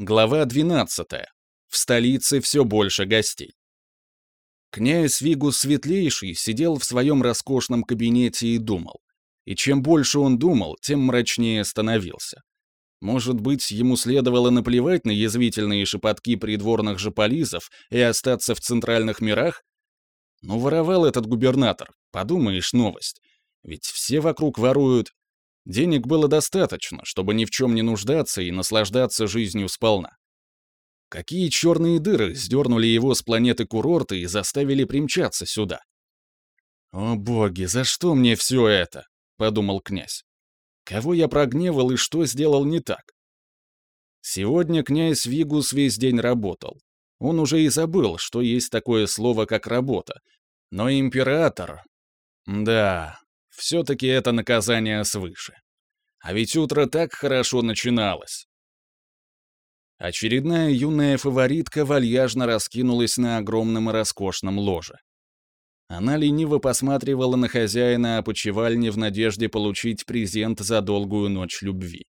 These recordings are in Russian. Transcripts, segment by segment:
Глава 12. В столице все больше гостей. Князь Вигус Светлейший сидел в своем роскошном кабинете и думал. И чем больше он думал, тем мрачнее становился. Может быть, ему следовало наплевать на язвительные шепотки придворных жополизов и остаться в центральных мирах? Ну, воровал этот губернатор, подумаешь, новость. Ведь все вокруг воруют, Денег было достаточно, чтобы ни в чем не нуждаться и наслаждаться жизнью сполна. Какие черные дыры сдернули его с планеты курорта и заставили примчаться сюда? «О боги, за что мне все это?» — подумал князь. «Кого я прогневал и что сделал не так?» Сегодня князь Вигус весь день работал. Он уже и забыл, что есть такое слово, как работа. Но император... Да, все-таки это наказание свыше. А ведь утро так хорошо начиналось. Очередная юная фаворитка вальяжно раскинулась на огромном и роскошном ложе. Она лениво посматривала на хозяина опочивальни в надежде получить презент за долгую ночь любви.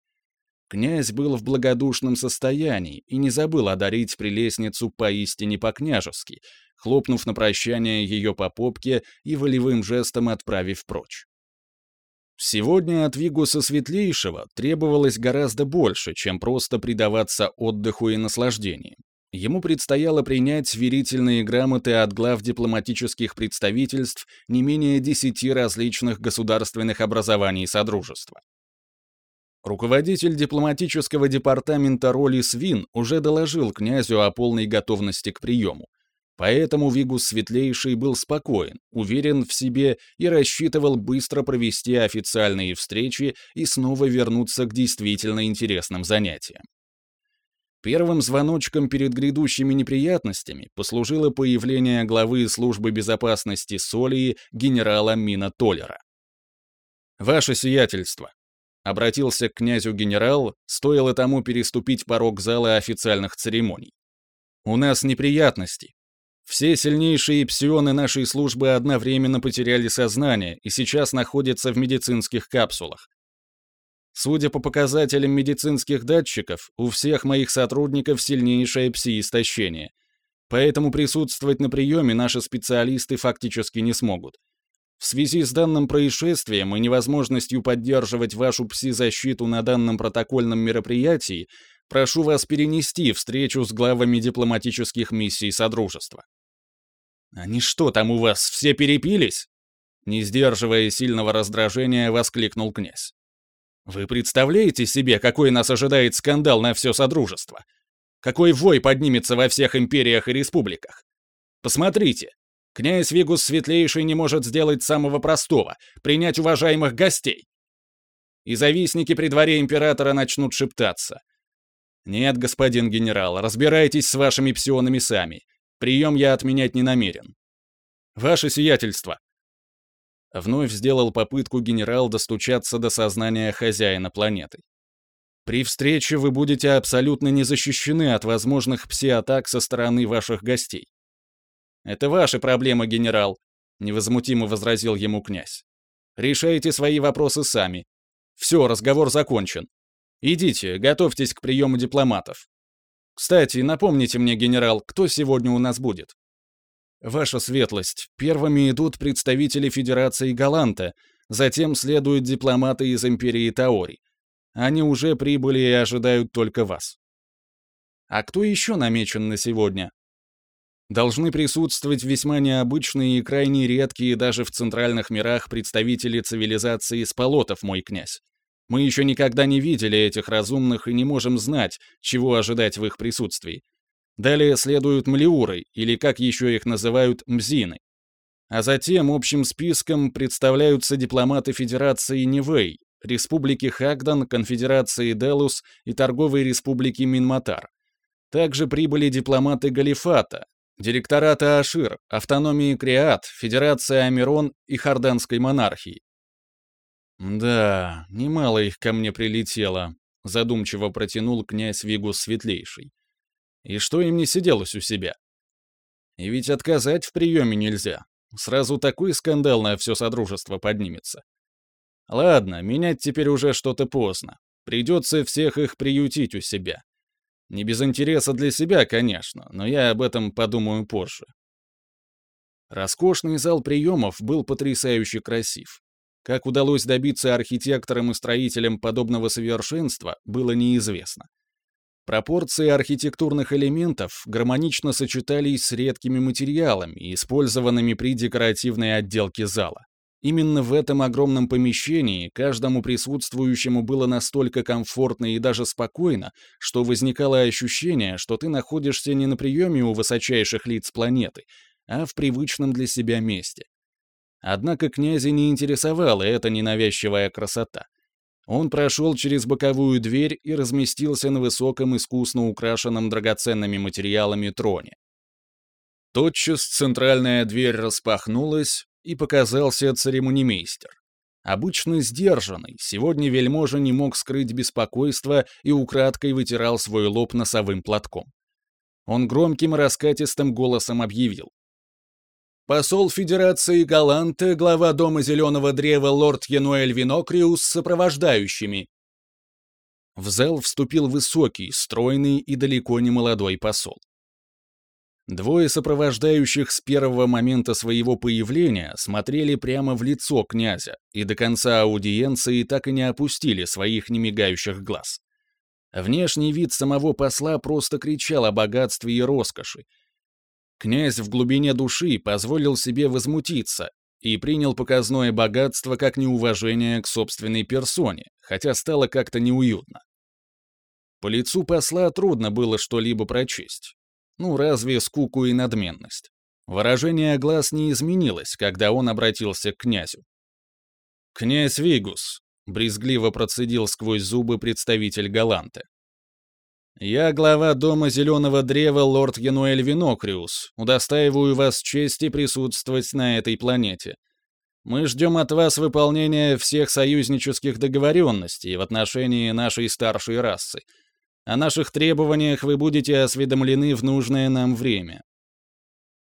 Князь был в благодушном состоянии и не забыл одарить прелестницу поистине по-княжески, хлопнув на прощание ее по попке и волевым жестом отправив прочь. Сегодня от Вигуса Светлейшего требовалось гораздо больше, чем просто предаваться отдыху и наслаждениям. Ему предстояло принять верительные грамоты от глав дипломатических представительств не менее десяти различных государственных образований Содружества. Руководитель дипломатического департамента Роли Свин уже доложил князю о полной готовности к приему, Поэтому Вигус Светлейший был спокоен, уверен в себе и рассчитывал быстро провести официальные встречи и снова вернуться к действительно интересным занятиям. Первым звоночком перед грядущими неприятностями послужило появление главы службы безопасности Солии генерала Мина Толлера. «Ваше сиятельство», — обратился к князю генерал, стоило тому переступить порог зала официальных церемоний. «У нас неприятности, все сильнейшие псионы нашей службы одновременно потеряли сознание и сейчас находятся в медицинских капсулах. Судя по показателям медицинских датчиков, у всех моих сотрудников сильнейшее пси-истощение. Поэтому присутствовать на приеме наши специалисты фактически не смогут. В связи с данным происшествием и невозможностью поддерживать вашу пси-защиту на данном протокольном мероприятии, прошу вас перенести встречу с главами дипломатических миссий Содружества. «Они что, там у вас все перепились?» Не сдерживая сильного раздражения, воскликнул князь. «Вы представляете себе, какой нас ожидает скандал на все Содружество? Какой вой поднимется во всех империях и республиках? Посмотрите, князь Вигус Светлейший не может сделать самого простого — принять уважаемых гостей. И завистники при дворе императора начнут шептаться. «Нет, господин генерал, разбирайтесь с вашими псионами сами. Прием я отменять не намерен. Ваше сиятельство!» Вновь сделал попытку генерал достучаться до сознания хозяина планеты. «При встрече вы будете абсолютно не защищены от возможных пси-атак со стороны ваших гостей». «Это ваши проблемы, генерал», — невозмутимо возразил ему князь. «Решайте свои вопросы сами. Все, разговор закончен. Идите, готовьтесь к приему дипломатов. Кстати, напомните мне, генерал, кто сегодня у нас будет? Ваша светлость, первыми идут представители Федерации Галанта, затем следуют дипломаты из Империи Таори. Они уже прибыли и ожидают только вас. А кто еще намечен на сегодня? Должны присутствовать весьма необычные и крайне редкие даже в центральных мирах представители цивилизации Сполотов, мой князь. Мы еще никогда не видели этих разумных и не можем знать, чего ожидать в их присутствии. Далее следуют млеуры, или как еще их называют, мзины. А затем общим списком представляются дипломаты Федерации Нивэй, Республики Хагдан, Конфедерации Делус и Торговой Республики Минматар. Также прибыли дипломаты Галифата, директората Ашир, автономии Криат, Федерации Амирон и Харданской монархии. «Да, немало их ко мне прилетело», — задумчиво протянул князь Вигус Светлейший. «И что им не сиделось у себя? И ведь отказать в приеме нельзя. Сразу такой скандал на все Содружество поднимется. Ладно, менять теперь уже что-то поздно. Придется всех их приютить у себя. Не без интереса для себя, конечно, но я об этом подумаю позже. Роскошный зал приемов был потрясающе красив. Как удалось добиться архитекторам и строителям подобного совершенства, было неизвестно. Пропорции архитектурных элементов гармонично сочетались с редкими материалами, использованными при декоративной отделке зала. Именно в этом огромном помещении каждому присутствующему было настолько комфортно и даже спокойно, что возникало ощущение, что ты находишься не на приеме у высочайших лиц планеты, а в привычном для себя месте. Однако князя не интересовала эта ненавязчивая красота. Он прошел через боковую дверь и разместился на высоком искусно украшенном драгоценными материалами троне. Тотчас центральная дверь распахнулась, и показался церемонимейстер. Обычно сдержанный, сегодня вельможа не мог скрыть беспокойство и украдкой вытирал свой лоб носовым платком. Он громким раскатистым голосом объявил. Посол Федерации Галанте, глава Дома Зеленого Древа лорд Януэль Винокриус с сопровождающими. В зал вступил высокий, стройный и далеко не молодой посол. Двое сопровождающих с первого момента своего появления смотрели прямо в лицо князя и до конца аудиенции так и не опустили своих немигающих глаз. Внешний вид самого посла просто кричал о богатстве и роскоши. Князь в глубине души позволил себе возмутиться и принял показное богатство как неуважение к собственной персоне, хотя стало как-то неуютно. По лицу посла трудно было что-либо прочесть. Ну, разве скуку и надменность? Выражение глаз не изменилось, когда он обратился к князю. «Князь Вигус», — брезгливо процедил сквозь зубы представитель Галанты. «Я глава Дома Зеленого Древа, лорд Януэль Винокриус, удостаиваю вас чести присутствовать на этой планете. Мы ждем от вас выполнения всех союзнических договоренностей в отношении нашей старшей расы, о наших требованиях вы будете осведомлены в нужное нам время.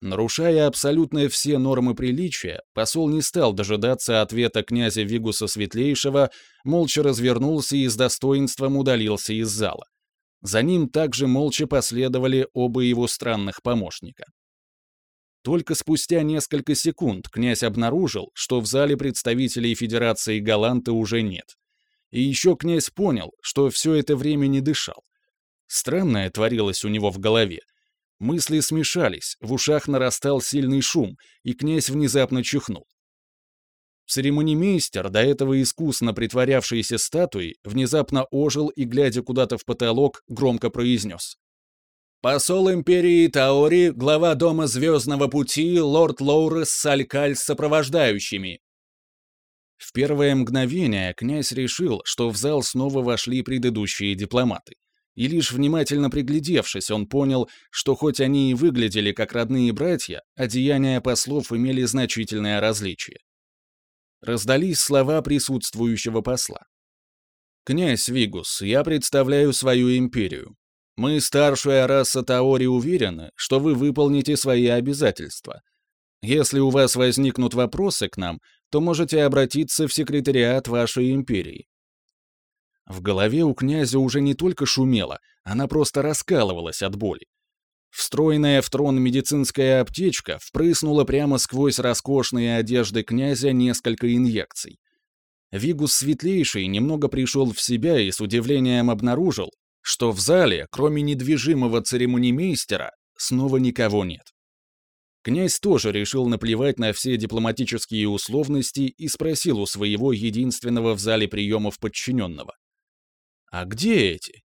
Нарушая абсолютно все нормы приличия, посол не стал дожидаться ответа князя Вигуса Светлейшего, молча развернулся и с достоинством удалился из зала. За ним также молча последовали оба его странных помощника. Только спустя несколько секунд князь обнаружил, что в зале представителей Федерации Галанты уже нет. И еще князь понял, что все это время не дышал. Странное творилось у него в голове. Мысли смешались, в ушах нарастал сильный шум, и князь внезапно чихнул. Церемонимейстер, до этого искусно притворявшийся статуей, внезапно ожил и, глядя куда-то в потолок, громко произнес. «Посол Империи Таори, глава Дома Звездного Пути, лорд Лоурес Салькаль с сопровождающими. В первое мгновение князь решил, что в зал снова вошли предыдущие дипломаты. И лишь внимательно приглядевшись, он понял, что хоть они и выглядели как родные братья, одеяния послов имели значительное различие. Раздались слова присутствующего посла. «Князь Вигус, я представляю свою империю. Мы, старшая раса Таори, уверены, что вы выполните свои обязательства. Если у вас возникнут вопросы к нам, то можете обратиться в секретариат вашей империи. В голове у князя уже не только шумело, она просто раскалывалась от боли. Встроенная в трон медицинская аптечка впрыснула прямо сквозь роскошные одежды князя несколько инъекций. Вигус Светлейший немного пришел в себя и с удивлением обнаружил, что в зале, кроме недвижимого церемонимейстера, снова никого нет. Князь тоже решил наплевать на все дипломатические условности и спросил у своего единственного в зале приемов подчиненного. «А где эти?»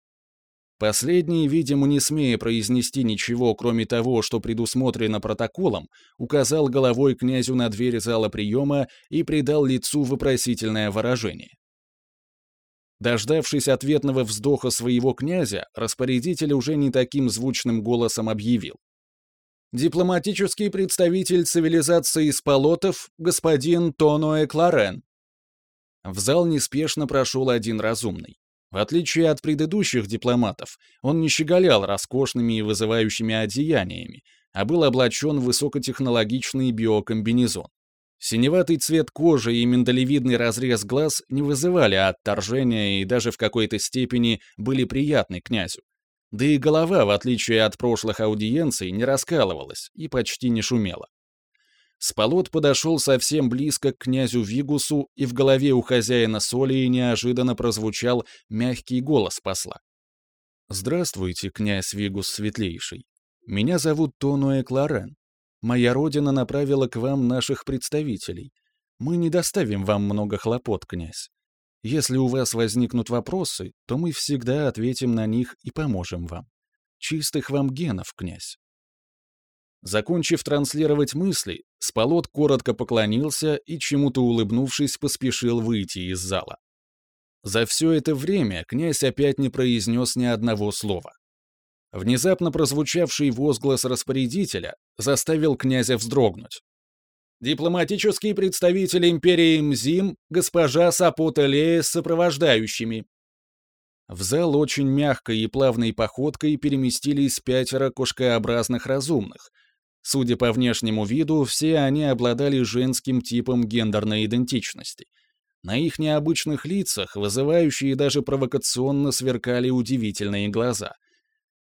Последний, видимо, не смея произнести ничего, кроме того, что предусмотрено протоколом, указал головой князю на дверь зала приема и придал лицу вопросительное выражение. Дождавшись ответного вздоха своего князя, распорядитель уже не таким звучным голосом объявил дипломатический представитель цивилизации Спалотов, господин Тоноэ Кларен. В зал неспешно прошел один разумный. В отличие от предыдущих дипломатов, он не щеголял роскошными и вызывающими одеяниями, а был облачен в высокотехнологичный биокомбинезон. Синеватый цвет кожи и миндалевидный разрез глаз не вызывали отторжения и даже в какой-то степени были приятны князю. Да и голова, в отличие от прошлых аудиенций, не раскалывалась и почти не шумела. Спалот подошел совсем близко к князю Вигусу, и в голове у хозяина Солии неожиданно прозвучал мягкий голос посла. «Здравствуйте, князь Вигус Светлейший. Меня зовут Тонуэ Кларен. Моя родина направила к вам наших представителей. Мы не доставим вам много хлопот, князь. Если у вас возникнут вопросы, то мы всегда ответим на них и поможем вам. Чистых вам генов, князь. Закончив транслировать мысли, Спалот коротко поклонился и, чему-то улыбнувшись, поспешил выйти из зала. За все это время князь опять не произнес ни одного слова. Внезапно прозвучавший возглас распорядителя заставил князя вздрогнуть. «Дипломатический представитель империи Мзим, госпожа Сапота Лея с сопровождающими». В зал очень мягкой и плавной походкой переместились пятеро кошкообразных разумных, Судя по внешнему виду, все они обладали женским типом гендерной идентичности. На их необычных лицах вызывающие даже провокационно сверкали удивительные глаза.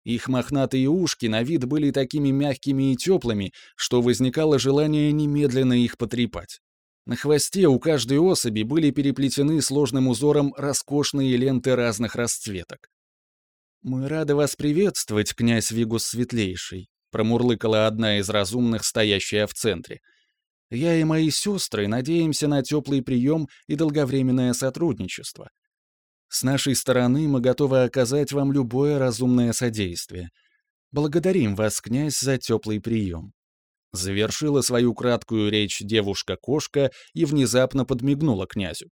Их мохнатые ушки на вид были такими мягкими и теплыми, что возникало желание немедленно их потрепать. На хвосте у каждой особи были переплетены сложным узором роскошные ленты разных расцветок. «Мы рады вас приветствовать, князь Вигус Светлейший», промурлыкала одна из разумных, стоящая в центре. «Я и мои сестры надеемся на теплый прием и долговременное сотрудничество. С нашей стороны мы готовы оказать вам любое разумное содействие. Благодарим вас, князь, за теплый прием». Завершила свою краткую речь девушка-кошка и внезапно подмигнула князю.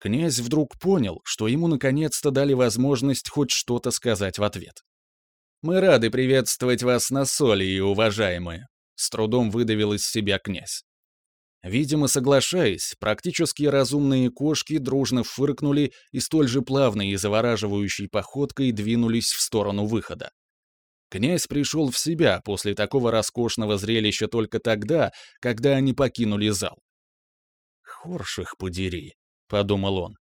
Князь вдруг понял, что ему наконец-то дали возможность хоть что-то сказать в ответ. «Мы рады приветствовать вас на соли, и уважаемые», — с трудом выдавил из себя князь. Видимо, соглашаясь, практически разумные кошки дружно фыркнули и столь же плавной и завораживающей походкой двинулись в сторону выхода. Князь пришел в себя после такого роскошного зрелища только тогда, когда они покинули зал. «Хорш их подери», — подумал он.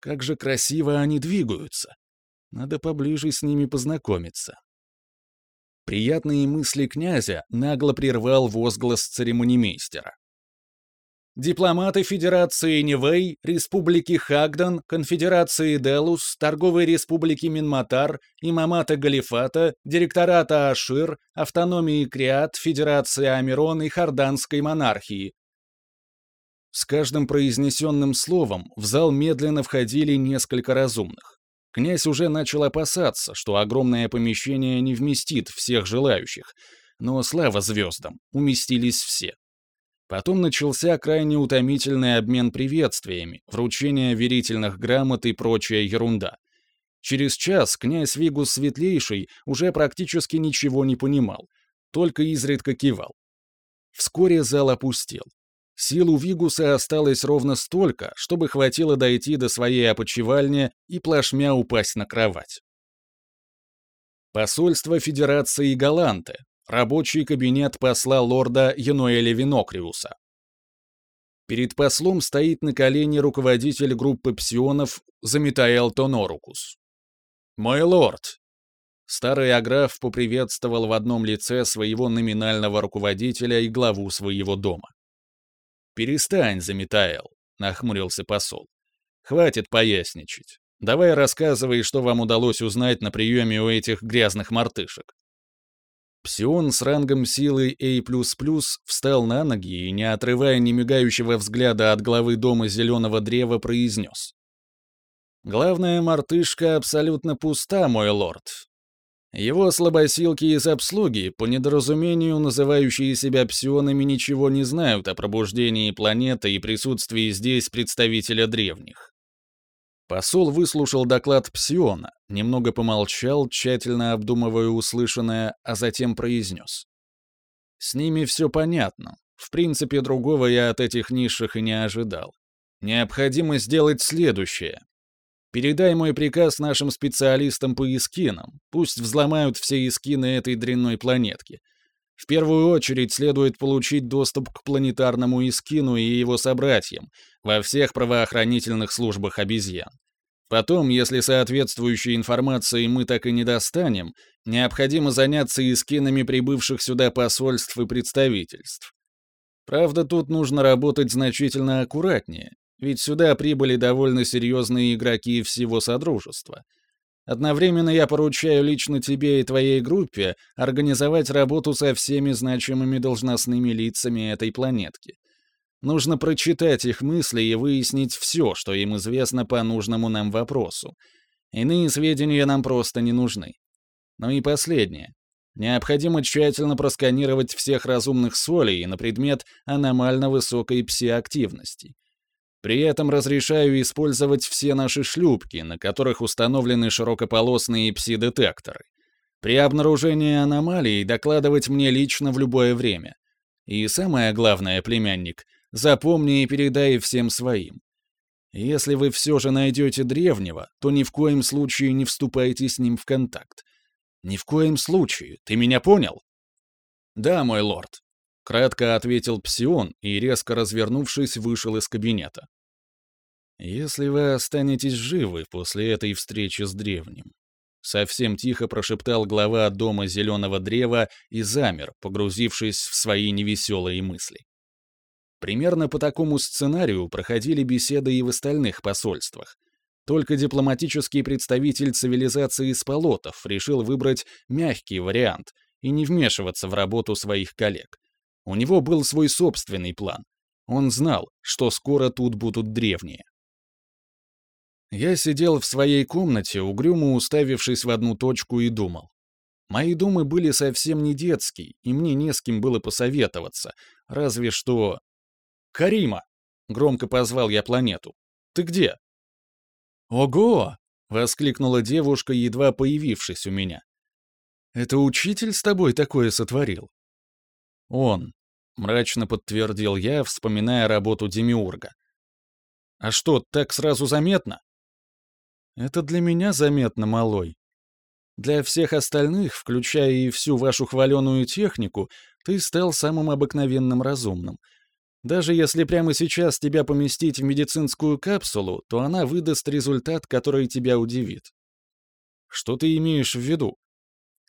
«Как же красиво они двигаются! Надо поближе с ними познакомиться». Приятные мысли князя нагло прервал возглас церемонимейстера. Дипломаты Федерации Нивэй, Республики Хагдан, Конфедерации Делус, Торговой Республики Минматар, Имамата Галифата, Директората Ашир, Автономии Криат, Федерации Амирон и Харданской монархии. С каждым произнесенным словом в зал медленно входили несколько разумных. Князь уже начал опасаться, что огромное помещение не вместит всех желающих, но слава звездам, уместились все. Потом начался крайне утомительный обмен приветствиями, вручение верительных грамот и прочая ерунда. Через час князь Вигус Светлейший уже практически ничего не понимал, только изредка кивал. Вскоре зал опустел. Сил у Вигуса осталось ровно столько, чтобы хватило дойти до своей опочивальни и плашмя упасть на кровать. Посольство Федерации Галанты. Рабочий кабинет посла лорда Януэля Винокриуса. Перед послом стоит на колене руководитель группы псионов Заметаэл Тонорукус. «Мой лорд!» Старый аграф поприветствовал в одном лице своего номинального руководителя и главу своего дома. «Перестань, Заметаэл», — нахмурился посол. «Хватит поясничать. Давай рассказывай, что вам удалось узнать на приеме у этих грязных мартышек». Псион с рангом силы A++ встал на ноги и, не отрывая немигающего взгляда от главы дома Зеленого Древа, произнес. «Главная мартышка абсолютно пуста, мой лорд. Его слабосилки из обслуги, по недоразумению называющие себя псионами, ничего не знают о пробуждении планеты и присутствии здесь представителя древних. Посол выслушал доклад псиона, немного помолчал, тщательно обдумывая услышанное, а затем произнес. «С ними все понятно. В принципе, другого я от этих низших и не ожидал. Необходимо сделать следующее. Передай мой приказ нашим специалистам по искинам. Пусть взломают все искины этой дрянной планетки. В первую очередь следует получить доступ к планетарному искину и его собратьям во всех правоохранительных службах обезьян. Потом, если соответствующей информации мы так и не достанем, необходимо заняться эскинами прибывших сюда посольств и представительств. Правда, тут нужно работать значительно аккуратнее, ведь сюда прибыли довольно серьезные игроки всего Содружества. Одновременно я поручаю лично тебе и твоей группе организовать работу со всеми значимыми должностными лицами этой планетки — Нужно прочитать их мысли и выяснить все, что им известно по нужному нам вопросу. Иные сведения нам просто не нужны. Ну и последнее. Необходимо тщательно просканировать всех разумных солей на предмет аномально высокой псиактивности. При этом разрешаю использовать все наши шлюпки, на которых установлены широкополосные пси-детекторы. При обнаружении аномалий докладывать мне лично в любое время. И самое главное, племянник, Запомни и передай всем своим. Если вы все же найдете древнего, то ни в коем случае не вступайте с ним в контакт. Ни в коем случае, ты меня понял? Да, мой лорд. Кратко ответил Псион и, резко развернувшись, вышел из кабинета. «Если вы останетесь живы после этой встречи с древним», — совсем тихо прошептал глава дома Зеленого Древа и замер, погрузившись в свои невеселые мысли. Примерно по такому сценарию проходили беседы и в остальных посольствах. Только дипломатический представитель цивилизации Сполотов решил выбрать мягкий вариант и не вмешиваться в работу своих коллег. У него был свой собственный план. Он знал, что скоро тут будут древние. Я сидел в своей комнате, угрюмо уставившись в одну точку и думал. Мои думы были совсем не детские, и мне не с кем было посоветоваться, разве что «Карима!» — громко позвал я планету. «Ты где?» «Ого!» — воскликнула девушка, едва появившись у меня. «Это учитель с тобой такое сотворил?» «Он», — мрачно подтвердил я, вспоминая работу Демиурга. «А что, так сразу заметно?» «Это для меня заметно, малой. Для всех остальных, включая и всю вашу хваленую технику, ты стал самым обыкновенным разумным, даже если прямо сейчас тебя поместить в медицинскую капсулу, то она выдаст результат, который тебя удивит. Что ты имеешь в виду?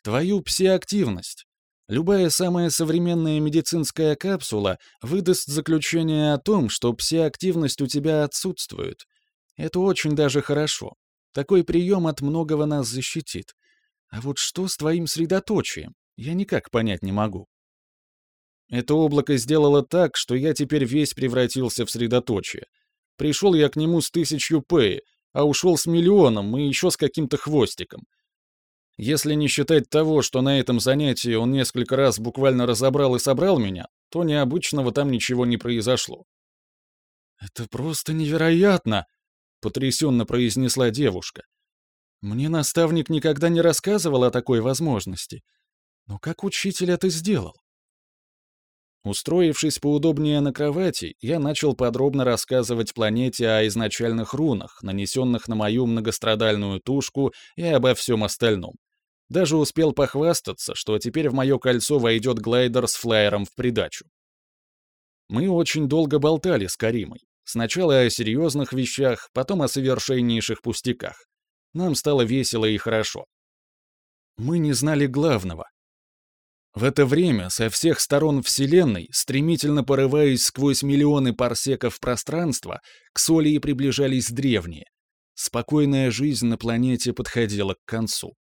Твою псиактивность. Любая самая современная медицинская капсула выдаст заключение о том, что псиактивность у тебя отсутствует. Это очень даже хорошо. Такой прием от многого нас защитит. А вот что с твоим средоточием? Я никак понять не могу. Это облако сделало так, что я теперь весь превратился в средоточие. Пришел я к нему с тысячью пэи, а ушел с миллионом и еще с каким-то хвостиком. Если не считать того, что на этом занятии он несколько раз буквально разобрал и собрал меня, то необычного там ничего не произошло. «Это просто невероятно!» — потрясенно произнесла девушка. «Мне наставник никогда не рассказывал о такой возможности. Но как учитель это сделал?» Устроившись поудобнее на кровати, я начал подробно рассказывать планете о изначальных рунах, нанесенных на мою многострадальную тушку и обо всем остальном. Даже успел похвастаться, что теперь в мое кольцо войдет глайдер с флайером в придачу. Мы очень долго болтали с Каримой. Сначала о серьезных вещах, потом о совершеннейших пустяках. Нам стало весело и хорошо. Мы не знали главного. В это время со всех сторон Вселенной, стремительно порываясь сквозь миллионы парсеков пространства, к Солии приближались древние. Спокойная жизнь на планете подходила к концу.